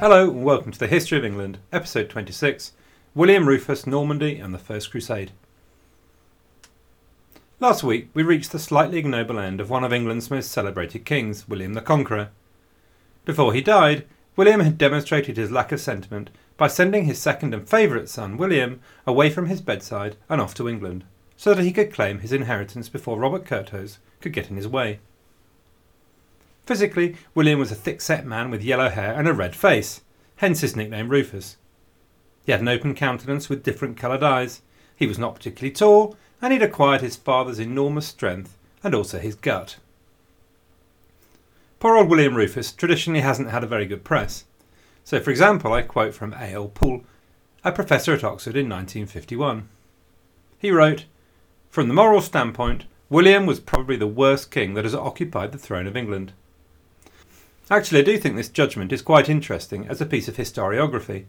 Hello and welcome to the History of England, episode 26 William Rufus, Normandy and the First Crusade. Last week we reached the slightly ignoble end of one of England's most celebrated kings, William the Conqueror. Before he died, William had demonstrated his lack of sentiment by sending his second and favourite son, William, away from his bedside and off to England, so that he could claim his inheritance before Robert Curthose could get in his way. Physically, William was a thick set man with yellow hair and a red face, hence his nickname Rufus. He had an open countenance with different coloured eyes. He was not particularly tall, and he'd acquired his father's enormous strength and also his gut. Poor old William Rufus traditionally hasn't had a very good press. So, for example, I quote from A. L. Poole, a professor at Oxford in 1951. He wrote, From the moral standpoint, William was probably the worst king that has occupied the throne of England. Actually, I do think this judgment is quite interesting as a piece of historiography.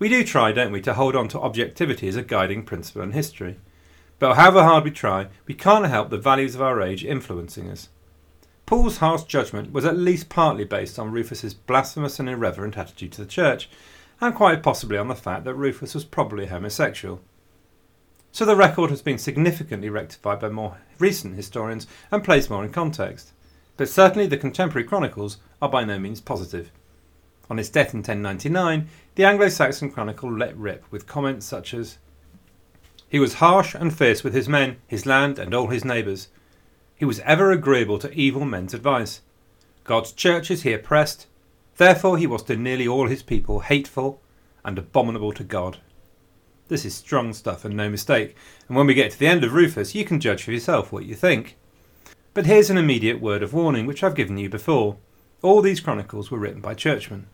We do try, don't we, to hold on to objectivity as a guiding principle in history. But however hard we try, we can't help the values of our age influencing us. Poole's harsh judgment was at least partly based on Rufus's blasphemous and irreverent attitude to the church, and quite possibly on the fact that Rufus was probably homosexual. So the record has been significantly rectified by more recent historians and placed more in context but certainly the contemporary chronicles are by no means positive. On his death in 1099, the Anglo Saxon Chronicle let rip with comments such as He was harsh and fierce with his men, his land, and all his neighbours. He was ever agreeable to evil men's advice. God's churches he oppressed, therefore he was to nearly all his people hateful and abominable to God. This is strong stuff and no mistake, and when we get to the end of Rufus, you can judge for yourself what you think. But here's an immediate word of warning which I've given you before. All these chronicles were written by churchmen.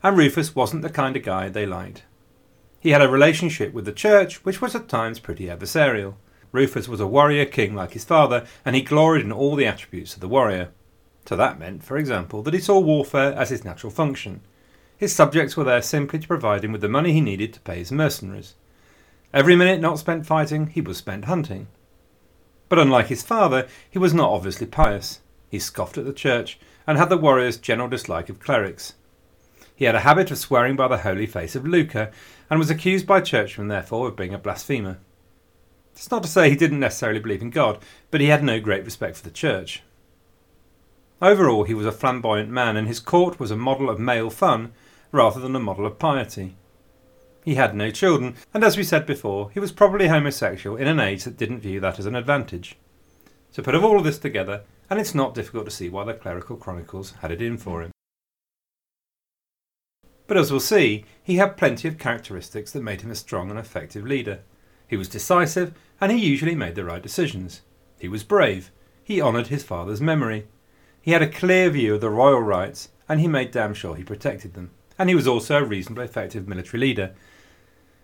And Rufus wasn't the kind of guy they liked. He had a relationship with the church which was at times pretty adversarial. Rufus was a warrior king like his father, and he gloried in all the attributes of the warrior. So that meant, for example, that he saw warfare as his natural function. His subjects were there simply to provide him with the money he needed to pay his mercenaries. Every minute not spent fighting, he was spent hunting. But unlike his father, he was not obviously pious. He scoffed at the church and had the warrior's general dislike of clerics. He had a habit of swearing by the holy face of Lucca and was accused by churchmen, therefore, of being a blasphemer. It's not to say he didn't necessarily believe in God, but he had no great respect for the church. Overall, he was a flamboyant man, and his court was a model of male fun rather than a model of piety. He had no children, and as we said before, he was probably homosexual in an age that didn't view that as an advantage. So put all of this together, and it's not difficult to see why the clerical chronicles had it in for him. But as we'll see, he had plenty of characteristics that made him a strong and effective leader. He was decisive, and he usually made the right decisions. He was brave. He honoured his father's memory. He had a clear view of the royal rights, and he made damn sure he protected them and he was also a reasonably effective military leader.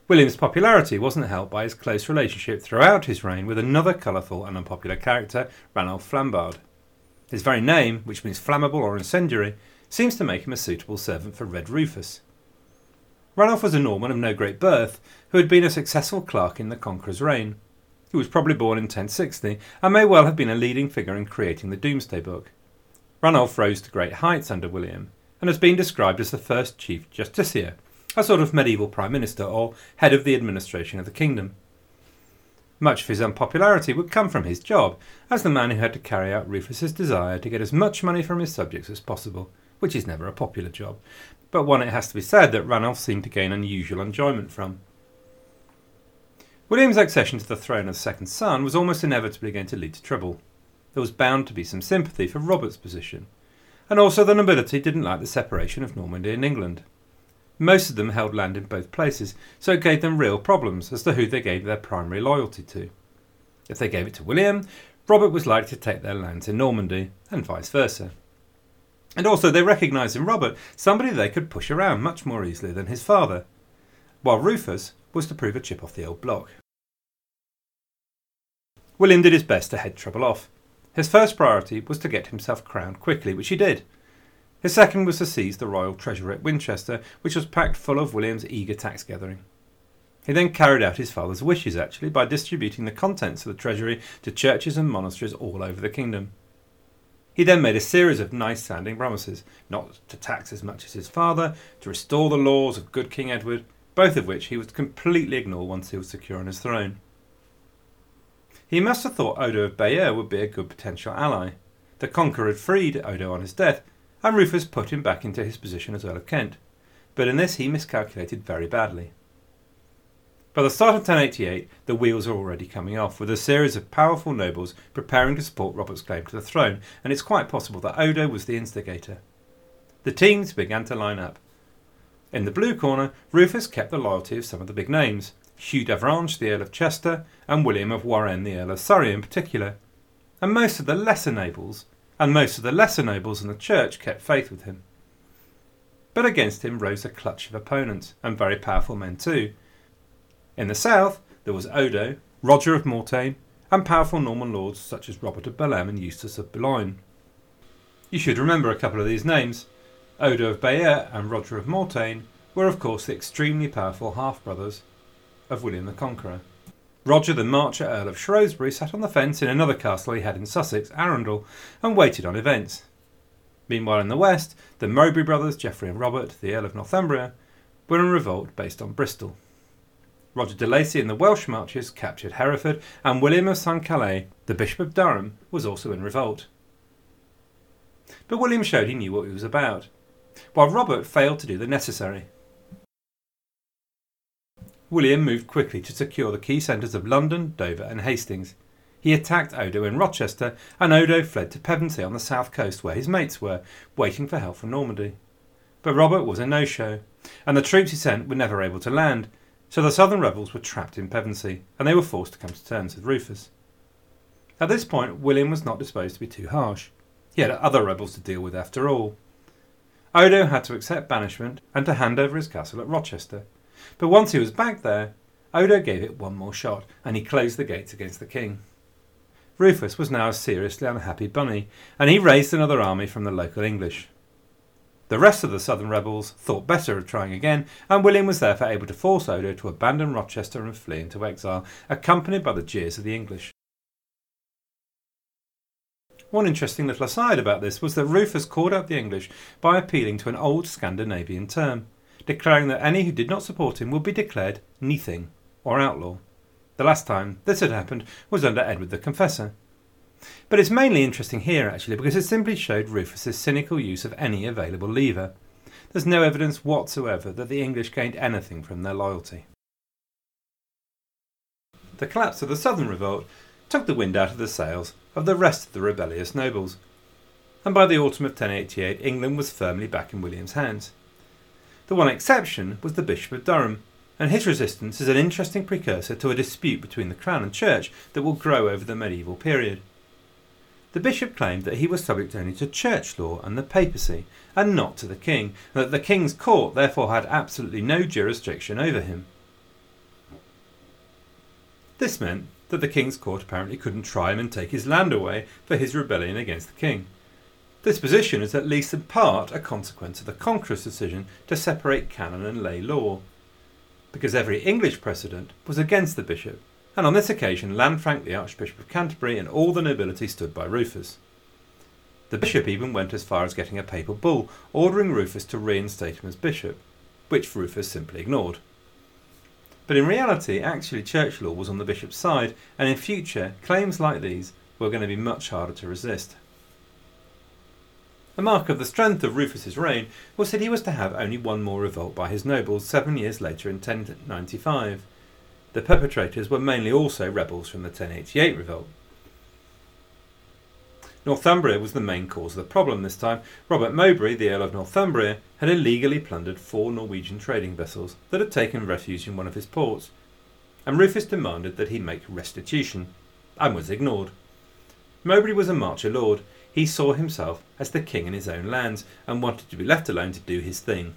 William's popularity wasn't helped by his close relationship throughout his reign with another colourful and unpopular character, Ranulph Flambard. His very name, which means flammable or incendiary, seems to make him a suitable servant for Red Rufus. Ranulph was a Norman of no great birth, who had been a successful clerk in the Conqueror's reign. He was probably born in 1060 and may well have been a leading figure in creating the Domesday Book. Ranulph rose to great heights under William, and has been described as the first Chief Justiciar, a sort of medieval Prime Minister or head of the administration of the kingdom. Much of his unpopularity would come from his job, as the man who had to carry out Rufus's desire to get as much money from his subjects as possible, which is never a popular job, but one it has to be said that Ranulph seemed to gain unusual enjoyment from. William's accession to the throne as second son was almost inevitably going to lead to trouble. There was bound to be some sympathy for Robert's position, and also the nobility didn't like the separation of Normandy and England. Most of them held land in both places, so it gave them real problems as to who they gave their primary loyalty to. If they gave it to William, Robert was likely to take their lands in Normandy, and vice versa. And also, they recognised in Robert somebody they could push around much more easily than his father, while Rufus was to prove a chip off the old block. William did his best to head trouble off, his first priority was to get himself crowned quickly, which he did. His second was to seize the royal treasury at Winchester, which was packed full of William's eager tax gathering. He then carried out his father's wishes, actually, by distributing the contents of the treasury to churches and monasteries all over the kingdom. He then made a series of nice sounding promises not to tax as much as his father, to restore the laws of good King Edward, both of which he would completely ignore once he was secure on his throne. He must have thought Odo of Bayeux would be a good potential ally. The Conqueror had freed Odo on his death, and Rufus put him back into his position as Earl of Kent. But in this he miscalculated very badly. By the start of 1088, the wheels are already coming off, with a series of powerful nobles preparing to support Robert's claim to the throne, and it's quite possible that Odo was the instigator. The teams began to line up. In the blue corner, Rufus kept the loyalty of some of the big names Hugh d'Avranches, the Earl of Chester, and William of Warenne, the Earl of Surrey in particular. And most of the lesser nobles, and most of the lesser nobles in the church kept faith with him. But against him rose a clutch of opponents, and very powerful men too, in the south, there was Odo, Roger of Mortain, and powerful Norman lords such as Robert of Bellême and Eustace of Boulogne. You should remember a couple of these names. Odo of Bayeux and Roger of Mortain were, of course, the extremely powerful half brothers of William the Conqueror. Roger the Marcher Earl of Shrewsbury sat on the fence in another castle he had in Sussex, Arundel, and waited on events. Meanwhile, in the west, the Mowbray brothers, Geoffrey and Robert, the Earl of Northumbria, were in revolt based on Bristol. Roger de Lacy and the Welsh Marches captured Hereford, and William of St Calais, the Bishop of Durham, was also in revolt. But William showed he knew what he was about, while Robert failed to do the necessary. William moved quickly to secure the key centres of London, Dover, and Hastings. He attacked Odo in Rochester, and Odo fled to Pevensey on the south coast where his mates were, waiting for help from Normandy. But Robert was a no show, and the troops he sent were never able to land, so the southern rebels were trapped in Pevensey, and they were forced to come to terms with Rufus. At this point, William was not disposed to be too harsh. He had other rebels to deal with after all. Odo had to accept banishment and to hand over his castle at Rochester. But once he was back there, Odo gave it one more shot, and he closed the gates against the king. Rufus was now a seriously unhappy bunny, and he raised another army from the local English. The rest of the southern rebels thought better of trying again, and William was therefore able to force Odo to abandon Rochester and flee into exile, accompanied by the jeers of the English. One interesting little aside about this was that Rufus called out the English by appealing to an old Scandinavian term, declaring that any who did not support him would be declared Nithing, or outlaw. The last time this had happened was under Edward the Confessor. But it's mainly interesting here actually because it simply showed Rufus's cynical use of any available lever. There's no evidence whatsoever that the English gained anything from their loyalty. The collapse of the Southern Revolt took the wind out of the sails of the rest of the rebellious nobles, and by the autumn of 1088 England was firmly back in William's hands. The one exception was the Bishop of Durham, and his resistance is an interesting precursor to a dispute between the Crown and Church that will grow over the medieval period. The bishop claimed that he was subject only to church law and the papacy, and not to the king, and that the king's court therefore had absolutely no jurisdiction over him. This meant that the king's court apparently couldn't try him and take his land away for his rebellion against the king. This position is at least in part a consequence of the Conqueror's decision to separate canon and lay law, because every English precedent was against the bishop and on this occasion Lanfranc the Archbishop of Canterbury and all the nobility stood by Rufus. The bishop even went as far as getting a papal bull ordering Rufus to reinstate him as bishop, which Rufus simply ignored. But in reality, actually, church law was on the bishop's side, and in future, claims like these were going to be much harder to resist. A mark of the strength of Rufus's reign was that he was to have only one more revolt by his nobles seven years later in 1095. The perpetrators were mainly also rebels from the 1088 revolt. Northumbria was the main cause of the problem this time. Robert Mowbray, the Earl of Northumbria, had illegally plundered four Norwegian trading vessels that had taken refuge in one of his ports, and Rufus demanded that he make restitution, and was ignored. Mowbray was a marcher lord. He saw himself as the king in his own lands and wanted to be left alone to do his thing.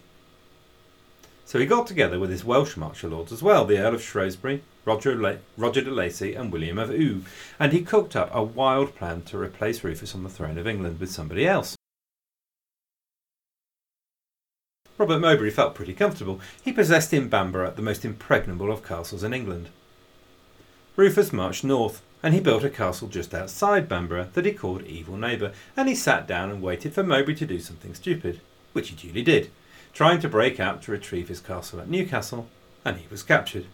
So he got together with his Welsh marcher lords as well, the Earl of Shrewsbury, Roger, Roger de Lacy, and William of Eu, and he cooked up a wild plan to replace Rufus on the throne of England with somebody else. Robert Mowbray felt pretty comfortable. He possessed in Bamburgh the most impregnable of castles in England. Rufus marched north, and he built a castle just outside Bamborough that he called Evil Neighbour, and he sat down and waited for Mowbray to do something stupid, which he duly did, trying to break out to retrieve his castle at Newcastle, and he was captured.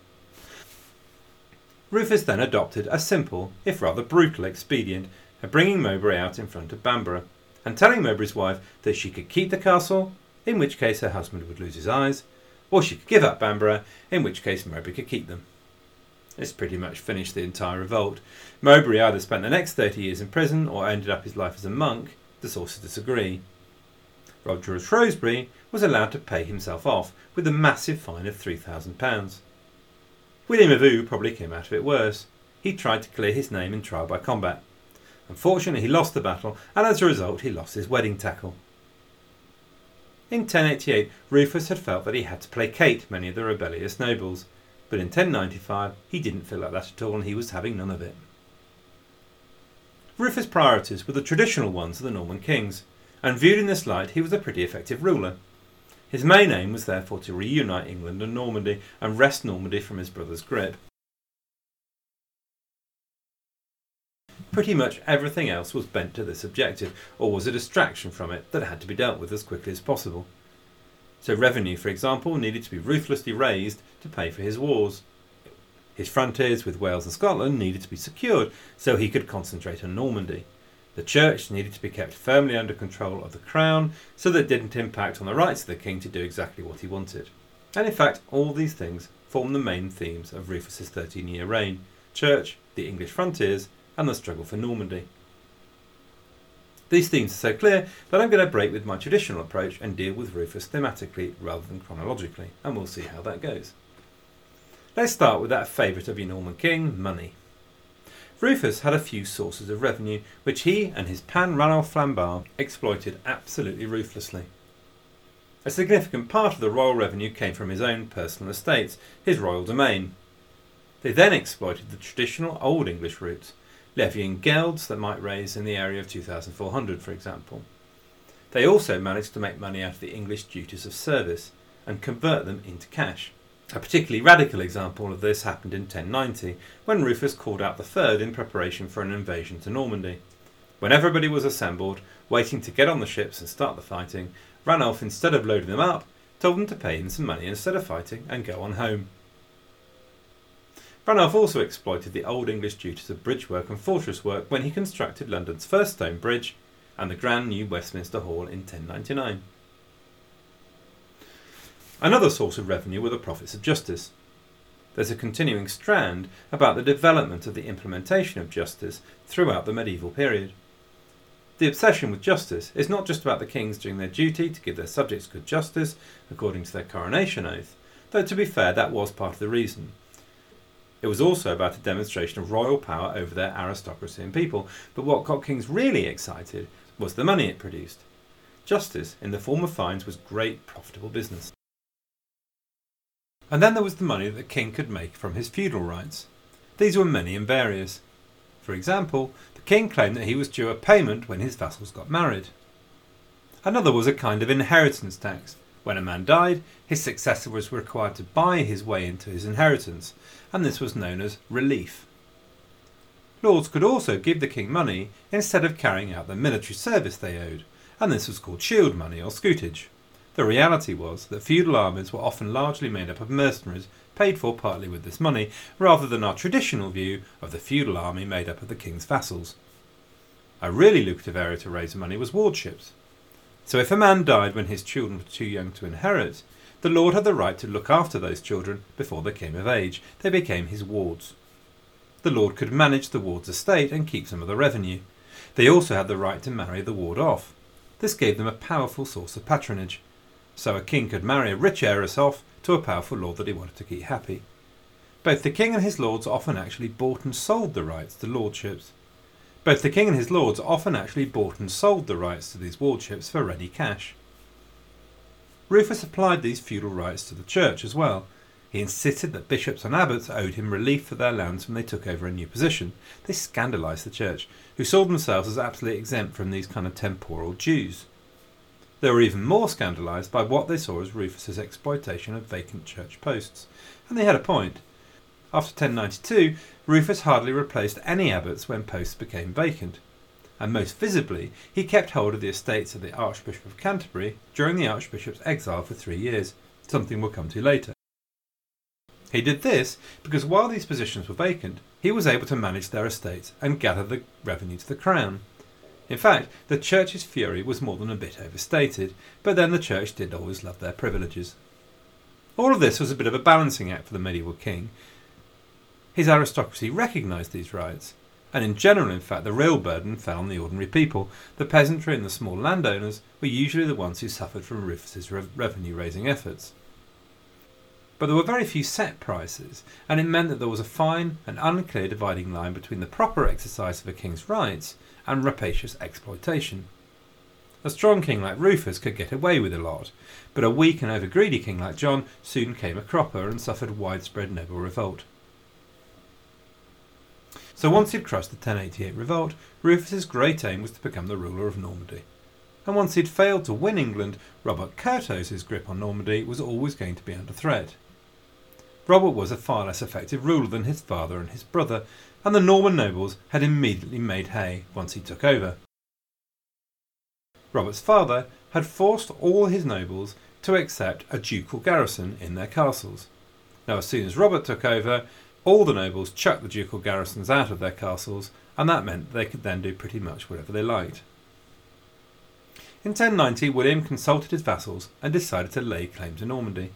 Rufus then adopted a simple, if rather brutal, expedient of bringing Mowbray out in front of Bamborough, and telling Mowbray's wife that she could keep the castle, in which case her husband would lose his eyes, or she could give up Bamborough, in which case Mowbray could keep them. This pretty much finished the entire revolt. Mowbray either spent the next 30 years in prison or ended up his life as a monk. The sources disagree. Roger of Shrewsbury was allowed to pay himself off with a massive fine of £3,000. William of Eu probably came out of it worse. He tried to clear his name in trial by combat. Unfortunately, he lost the battle, and as a result, he lost his wedding tackle. In 1088, Rufus had felt that he had to placate many of the rebellious nobles, but in 1095 he didn't feel like that at all and he was having none of it. Rufus' priorities were the traditional ones of the Norman kings, and viewed in this light he was a pretty effective ruler. His main aim was therefore to reunite England and Normandy and wrest Normandy from his brother's grip. Pretty much everything else was bent to this objective, or was a distraction from it that had to be dealt with as quickly as possible. So revenue, for example, needed to be ruthlessly raised to pay for his wars. His frontiers with Wales and Scotland needed to be secured so he could concentrate on Normandy. The church needed to be kept firmly under control of the crown so that it didn't impact on the rights of the king to do exactly what he wanted. And in fact, all these things form the main themes of Rufus's 13 year reign church, the English frontiers, and the struggle for Normandy. These themes are so clear that I'm going to break with my traditional approach and deal with Rufus thematically rather than chronologically, and we'll see how that goes. Let's start with that favourite of your Norman king, money. Rufus had a few sources of revenue which he and his pan Ranulph Flambard exploited absolutely ruthlessly. A significant part of the royal revenue came from his own personal estates, his royal domain. They then exploited the traditional Old English routes, levying gelds that might raise in the area of 2,400, for example. They also managed to make money out of the English duties of service and convert them into cash. A particularly radical example of this happened in 1090, when Rufus called out the fyrd in preparation for an invasion to Normandy. When everybody was assembled, waiting to get on the ships and start the fighting, Ranulph, instead of loading them up, told them to pay him some money instead of fighting and go on home. Ranulph also exploited the Old English duties of bridge work and fortress work when he constructed London's first stone bridge and the grand new Westminster Hall in 1099. Another source of revenue were the profits of justice. There's a continuing strand about the development of the implementation of justice throughout the medieval period. The obsession with justice is not just about the kings doing their duty to give their subjects good justice according to their coronation oath, though to be fair, that was part of the reason. It was also about a demonstration of royal power over their aristocracy and people, but what got kings really excited was the money it produced. Justice, in the form of fines, was great profitable business. And then there was the money that the king could make from his feudal rights. These were many and various. For example, the king claimed that he was due a payment when his vassals got married. Another was a kind of inheritance tax. When a man died, his successor was required to buy his way into his inheritance, and this was known as relief. Lords could also give the king money instead of carrying out the military service they owed, and this was called shield money or scutage. The reality was that feudal armies were often largely made up of mercenaries paid for partly with this money, rather than our traditional view of the feudal army made up of the king's vassals. A really lucrative area to raise money was wardships. So if a man died when his children were too young to inherit, the lord had the right to look after those children before they came of age. They became his wards. The lord could manage the ward's estate and keep some of the revenue. They also had the right to marry the ward off. This gave them a powerful source of patronage. So a king could marry a rich heiress off to a powerful lord that he wanted to keep happy. Both the king and his lords often actually bought and sold the rights to lordships. Both the king and his lords often actually bought and sold the rights to these wardships for ready cash. Rufus applied these feudal rights to the church as well. He insisted that bishops and abbots owed him relief for their lands when they took over a new position. They scandalised the church, who saw themselves as absolutely exempt from these kind of temporal dues. They were even more scandalised by what they saw as Rufus's exploitation of vacant church posts. And they had a point. after 1092, Rufus hardly replaced any abbots when posts became vacant, and most visibly, he kept hold of the estates of the Archbishop of Canterbury during the Archbishop's exile for three years, something we'll come to later. He did this because while these positions were vacant, he was able to manage their estates and gather the revenue to the crown. In fact, the church's fury was more than a bit overstated, but then the church did always love their privileges. All of this was a bit of a balancing act for the medieval king. His aristocracy recognised these rights, and in general, in fact, the real burden fell on the ordinary people. The peasantry and the small landowners were usually the ones who suffered from Rufus's re- revenue raising efforts. But there were very few set prices, and it meant that there was a fine and unclear dividing line between the proper exercise of a king's rights and rapacious exploitation. A strong king like Rufus could get away with a lot, but a weak and overgreedy king like John soon came a cropper and suffered widespread noble revolt. So once he'd crushed the 1088 revolt, Rufus's great aim was to become the ruler of Normandy. And once he'd failed to win England, Robert Curthose's grip on Normandy was always going to be under threat. Robert was a far less effective ruler than his father and his brother, and the Norman nobles had immediately made hay once he took over. Robert's father had forced all his nobles to accept a ducal garrison in their castles. Now, as soon as Robert took over, all the nobles chucked the ducal garrisons out of their castles, and that meant they could then do pretty much whatever they liked. In 1090, William consulted his vassals and decided to lay claim to Normandy.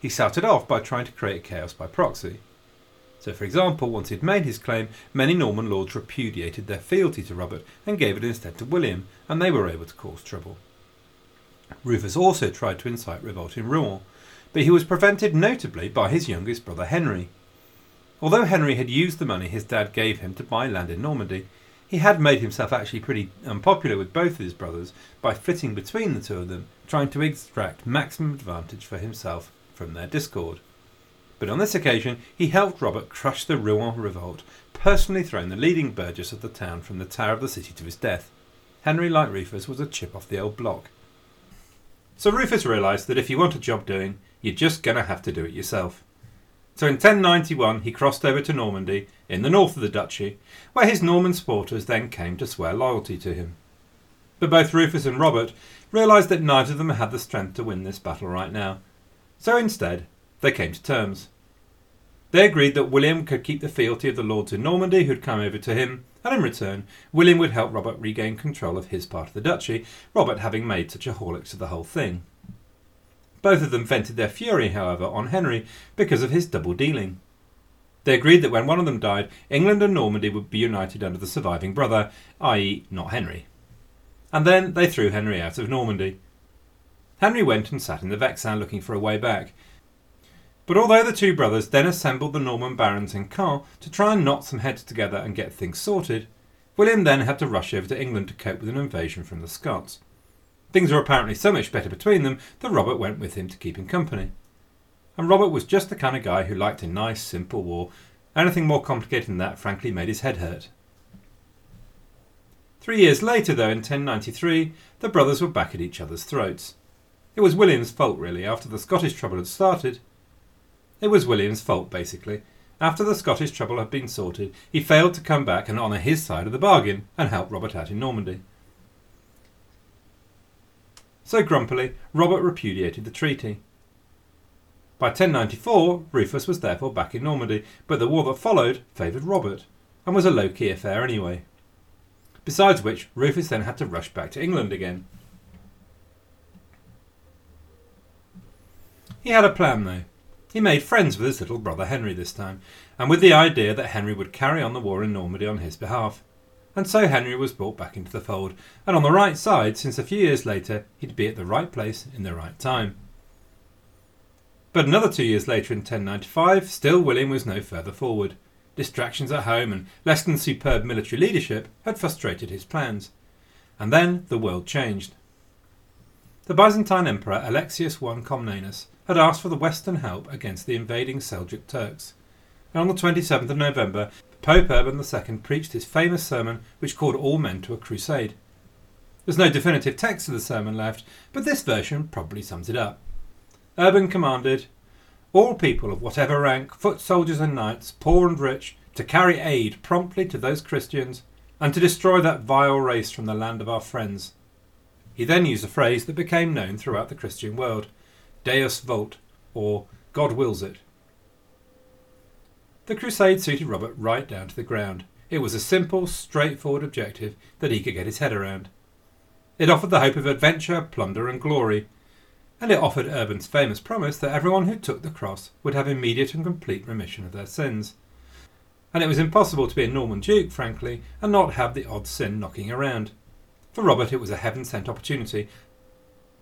He started off by trying to create chaos by proxy. So, for example, once he'd made his claim, many Norman lords repudiated their fealty to Robert and gave it instead to William, and they were able to cause trouble. Rufus also tried to incite revolt in Rouen, but he was prevented notably by his youngest brother Henry. Although Henry had used the money his dad gave him to buy land in Normandy, he had made himself actually pretty unpopular with both of his brothers by flitting between the two of them, trying to extract maximum advantage for himself from their discord. But on this occasion, he helped Robert crush the Rouen revolt, personally throwing the leading burgess of the town from the tower of the city to his death. Henry, like Rufus, was a chip off the old block. So Rufus realised that if you want a job doing, you're just going to have to do it yourself. So in 1091 he crossed over to Normandy, in the north of the duchy, where his Norman supporters then came to swear loyalty to him. But both Rufus and Robert realised that neither of them had the strength to win this battle right now. So instead, they came to terms. They agreed that William could keep the fealty of the lords in Normandy who'd come over to him, and in return, William would help Robert regain control of his part of the duchy, Robert having made such a horlicks of the whole thing. Both of them vented their fury, however, on Henry because of his double dealing. They agreed that when one of them died, England and Normandy would be united under the surviving brother, i.e., not Henry. And then they threw Henry out of Normandy. Henry went and sat in the Vexin looking for a way back. But although the two brothers then assembled the Norman barons in Caen to try and knot some heads together and get things sorted, William then had to rush over to England to cope with an invasion from the Scots. Things were apparently so much better between them that Robert went with him to keep him company. And Robert was just the kind of guy who liked a nice, simple war. Anything more complicated than that frankly made his head hurt. Three years later, though, in 1093, the brothers were back at each other's throats. It was William's fault, really, after the Scottish trouble had started. It was William's fault, basically. After the Scottish trouble had been sorted, he failed to come back and honour his side of the bargain and help Robert out in Normandy. So grumpily, Robert repudiated the treaty. By 1094, Rufus was therefore back in Normandy, but the war that followed favoured Robert, and was a low key affair anyway. Besides which, Rufus then had to rush back to England again. He had a plan though. He made friends with his little brother Henry this time, and with the idea that Henry would carry on the war in Normandy on his behalf and so Henry was brought back into the fold, and on the right side, since a few years later he'd be at the right place in the right time. But another two years later, in 1095, still William was no further forward. Distractions at home and less than superb military leadership had frustrated his plans. And then the world changed. The Byzantine Emperor Alexius I Comnenus had asked for the Western help against the invading Seljuk Turks. And on the 27th of November, Pope Urban II preached his famous sermon which called all men to a crusade. There's no definitive text of the sermon left, but this version probably sums it up. Urban commanded, all people of whatever rank, foot soldiers and knights, poor and rich, to carry aid promptly to those Christians, and to destroy that vile race from the land of our friends. He then used a phrase that became known throughout the Christian world Deus vult, or God wills it. The crusade suited Robert right down to the ground. It was a simple, straightforward objective that he could get his head around. It offered the hope of adventure, plunder, and glory, and it offered Urban's famous promise that everyone who took the cross would have immediate and complete remission of their sins. And it was impossible to be a Norman duke, frankly, and not have the odd sin knocking around. For Robert, it was a heaven sent opportunity,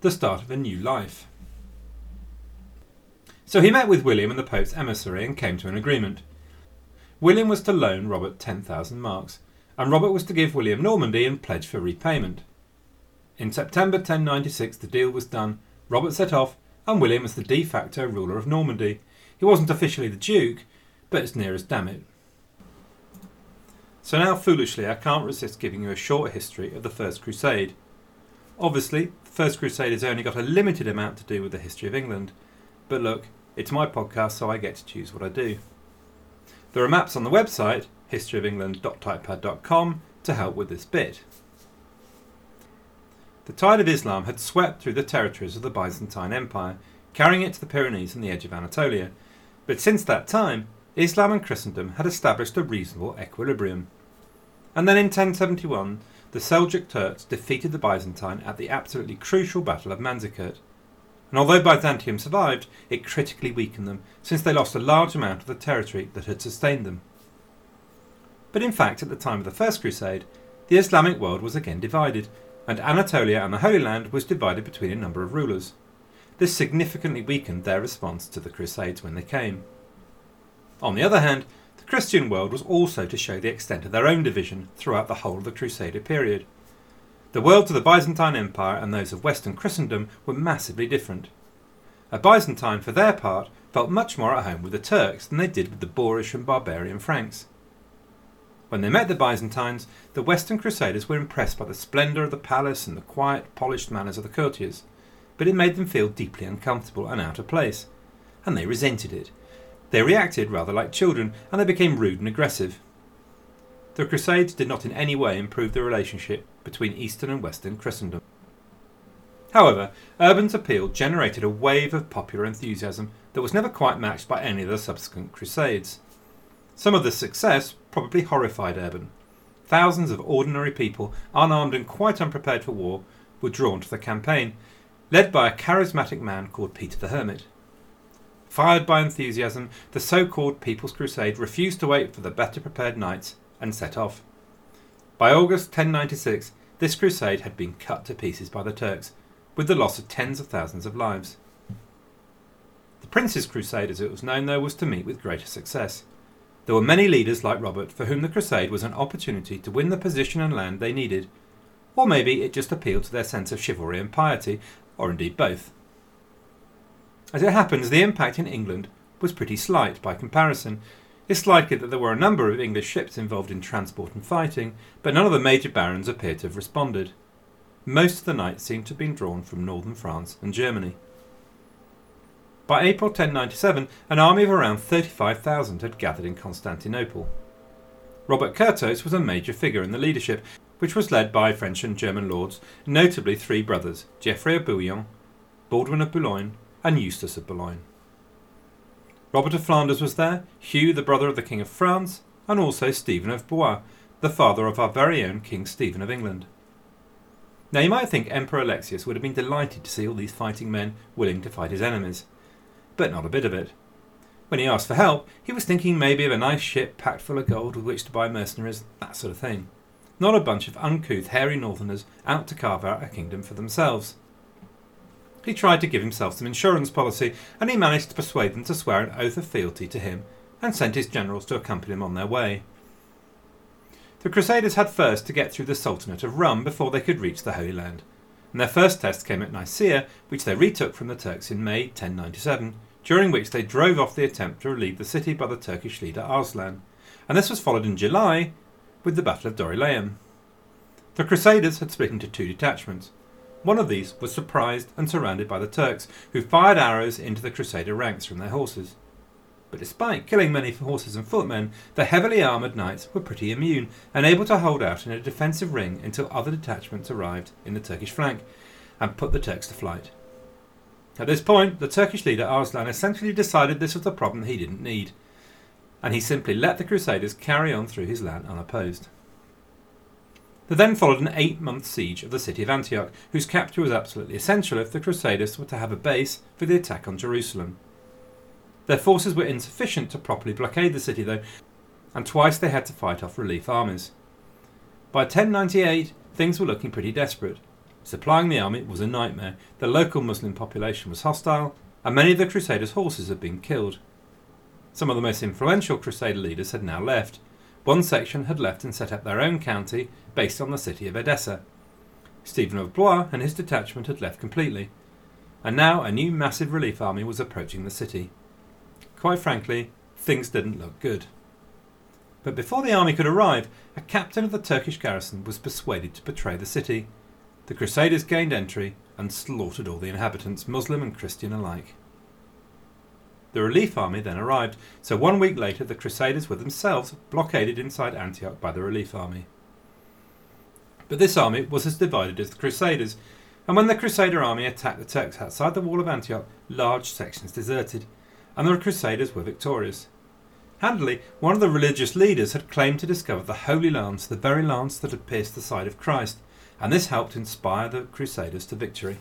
the start of a new life. So he met with William and the Pope's emissary and came to an agreement. William was to loan Robert 10,000 marks, and Robert was to give William Normandy and pledge for repayment. In September 1096, the deal was done, Robert set off, and William was the de facto ruler of Normandy. He wasn't officially the Duke, but as near as damn it. So now, foolishly, I can't resist giving you a short history of the First Crusade. Obviously, the First Crusade has only got a limited amount to do with the history of England, but look, it's my podcast, so I get to choose what I do. There are maps on the website, historyofengland.typepad.com, to help with this bit. The tide of Islam had swept through the territories of the Byzantine Empire, carrying it to the Pyrenees and the edge of Anatolia. But since that time, Islam and Christendom had established a reasonable equilibrium. And then in 1071, the Seljuk Turks defeated the Byzantine at the absolutely crucial Battle of Manzikert. And although Byzantium survived, it critically weakened them, since they lost a large amount of the territory that had sustained them. But in fact, at the time of the First Crusade, the Islamic world was again divided, and Anatolia and the Holy Land was divided between a number of rulers. This significantly weakened their response to the Crusades when they came. On the other hand, the Christian world was also to show the extent of their own division throughout the whole of the Crusader period. The worlds of the Byzantine Empire and those of Western Christendom were massively different. A Byzantine, for their part, felt much more at home with the Turks than they did with the boorish and barbarian Franks. When they met the Byzantines, the Western Crusaders were impressed by the splendour of the palace and the quiet, polished manners of the courtiers, but it made them feel deeply uncomfortable and out of place, and they resented it. They reacted rather like children, and they became rude and aggressive. The Crusades did not in any way improve the relationship between Eastern and Western Christendom. However, Urban's appeal generated a wave of popular enthusiasm that was never quite matched by any of the subsequent Crusades. Some of this success probably horrified Urban. Thousands of ordinary people, unarmed and quite unprepared for war, were drawn to the campaign, led by a charismatic man called Peter the Hermit. Fired by enthusiasm, the so called People's Crusade refused to wait for the better prepared knights and set off. By August 1096, this crusade had been cut to pieces by the Turks, with the loss of tens of thousands of lives. The Prince's Crusade, as it was known, though, was to meet with greater success. There were many leaders like Robert for whom the crusade was an opportunity to win the position and land they needed, or maybe it just appealed to their sense of chivalry and piety, or indeed both. As it happens, the impact in England was pretty slight by comparison. It's likely that there were a number of English ships involved in transport and fighting, but none of the major barons appear to have responded. Most of the knights seem to have been drawn from northern France and Germany. By April 1097, an army of around 35,000 had gathered in Constantinople. Robert Curthose was a major figure in the leadership, which was led by French and German lords, notably three brothers, Geoffrey of Bouillon, Baldwin of Boulogne, and Eustace of Boulogne. Robert of Flanders was there, Hugh, the brother of the King of France, and also Stephen of Blois, the father of our very own King Stephen of England. Now you might think Emperor Alexius would have been delighted to see all these fighting men willing to fight his enemies but not a bit of it. When he asked for help, he was thinking maybe of a nice ship packed full of gold with which to buy mercenaries, that sort of thing. Not a bunch of uncouth, hairy northerners out to carve out a kingdom for themselves. He tried to give himself some insurance policy, and he managed to persuade them to swear an oath of fealty to him, and sent his generals to accompany him on their way. The Crusaders had first to get through the Sultanate of Rum before they could reach the Holy Land, and their first test came at Nicaea, which they retook from the Turks in May 1097, during which they drove off the attempt to relieve the city by the Turkish leader Arslan, and this was followed in July with the Battle of Dorylaeum. The Crusaders had split into two detachments. One of these was surprised and surrounded by the Turks, who fired arrows into the Crusader ranks from their horses. But despite killing many horses and footmen, the heavily armoured knights were pretty immune and able to hold out in a defensive ring until other detachments arrived in the Turkish flank and put the Turks to flight. At this point, the Turkish leader Arslan essentially decided this was a problem he didn't need, and he simply let the Crusaders carry on through his land unopposed. There then followed an eight month siege of the city of Antioch, whose capture was absolutely essential if the Crusaders were to have a base for the attack on Jerusalem. Their forces were insufficient to properly blockade the city, though, and twice they had to fight off relief armies. By 1098, things were looking pretty desperate. Supplying the army was a nightmare, the local Muslim population was hostile, and many of the Crusaders' horses had been killed. Some of the most influential Crusader leaders had now left. One section had left and set up their own county based on the city of Edessa. Stephen of Blois and his detachment had left completely, and now a new massive relief army was approaching the city. Quite frankly, things didn't look good. But before the army could arrive, a captain of the Turkish garrison was persuaded to betray the city. The Crusaders gained entry and slaughtered all the inhabitants, Muslim and Christian alike. The relief army then arrived, so one week later the Crusaders were themselves blockaded inside Antioch by the relief army. But this army was as divided as the Crusaders, and when the Crusader army attacked the Turks outside the wall of Antioch, large sections deserted, and the Crusaders were victorious. Handily, one of the religious leaders had claimed to discover the Holy Lance, the very lance that had pierced the side of Christ, and this helped inspire the Crusaders to victory.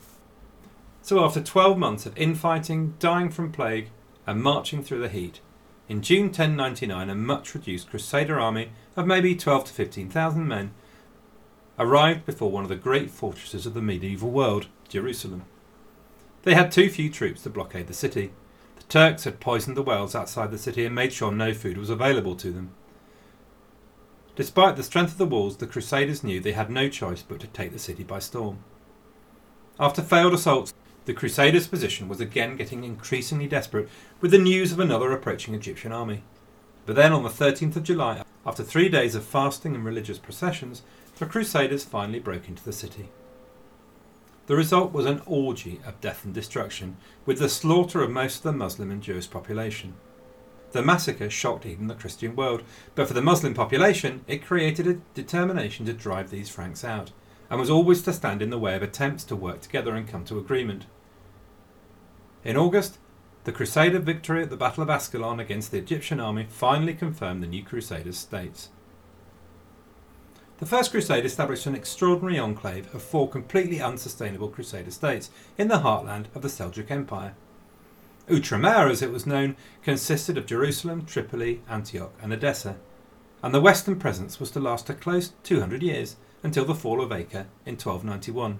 So, after 12 months of infighting, dying from plague, and marching through the heat, in June 1099 a much reduced Crusader army of maybe 12 to 15,000 men arrived before one of the great fortresses of the medieval world, Jerusalem. They had too few troops to blockade the city, The Turks had poisoned the wells outside the city and made sure no food was available to them. Despite the strength of the walls, the Crusaders knew they had no choice but to take the city by storm. After failed assaults, the Crusaders' position was again getting increasingly desperate with the news of another approaching Egyptian army. But then, on the 13th of July, after three days of fasting and religious processions, the Crusaders finally broke into the city. The result was an orgy of death and destruction, with the slaughter of most of the Muslim and Jewish population. The massacre shocked even the Christian world, but for the Muslim population, it created a determination to drive these Franks out, and was always to stand in the way of attempts to work together and come to agreement. In August, the Crusader victory at the Battle of Ascalon against the Egyptian army finally confirmed the new Crusaders' states. The First Crusade established an extraordinary enclave of four completely unsustainable Crusader states in the heartland of the Seljuk Empire. Outremer, as it was known, consisted of Jerusalem, Tripoli, Antioch, and Edessa, and the western presence was to last a close 200 years until the fall of Acre in 1291.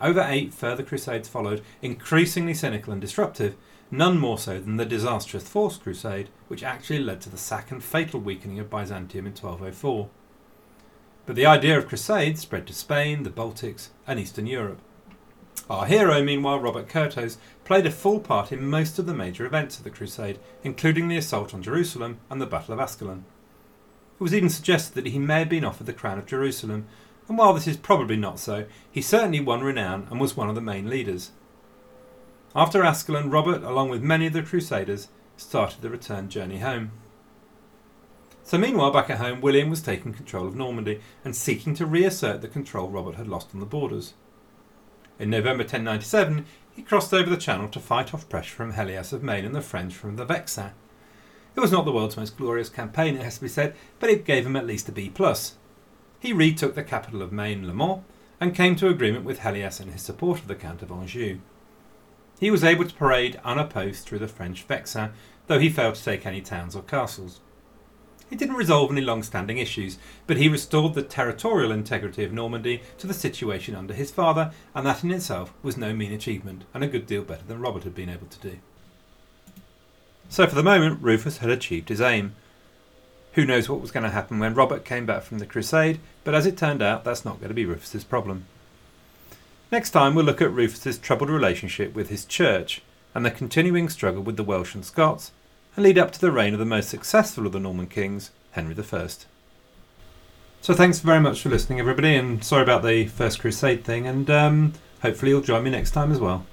Over eight further crusades followed, increasingly cynical and disruptive, none more so than the disastrous Fourth Crusade, which actually led to the sack and fatal weakening of Byzantium in 1204. But the idea of crusades spread to Spain, the Baltics, and Eastern Europe. Our hero, meanwhile, Robert Curthose, played a full part in most of the major events of the Crusade, including the assault on Jerusalem and the Battle of Ascalon. It was even suggested that he may have been offered the crown of Jerusalem, and while this is probably not so, he certainly won renown and was one of the main leaders. After Ascalon, Robert, along with many of the Crusaders, started the return journey home. So meanwhile, back at home, William was taking control of Normandy and seeking to reassert the control Robert had lost on the borders. In November 1097, he crossed over the Channel to fight off pressure from Helias of Maine and the French from the Vexin. It was not the world's most glorious campaign, it has to be said, but it gave him at least a B. B+. He retook the capital of Maine, Le Mans, and came to agreement with Helias in his support of the Count of Anjou. He was able to parade unopposed through the French Vexin, though he failed to take any towns or castles. He didn't resolve any long standing issues, but he restored the territorial integrity of Normandy to the situation under his father, and that in itself was no mean achievement, and a good deal better than Robert had been able to do. So for the moment, Rufus had achieved his aim. Who knows what was going to happen when Robert came back from the crusade, but as it turned out, that's not going to be Rufus's problem. Next time, we'll look at Rufus's troubled relationship with his church and the continuing struggle with the Welsh and Scots and lead up to the reign of the most successful of the Norman kings, Henry I. So thanks very much for listening, everybody, and sorry about the First Crusade thing, and um, hopefully you'll join me next time as well.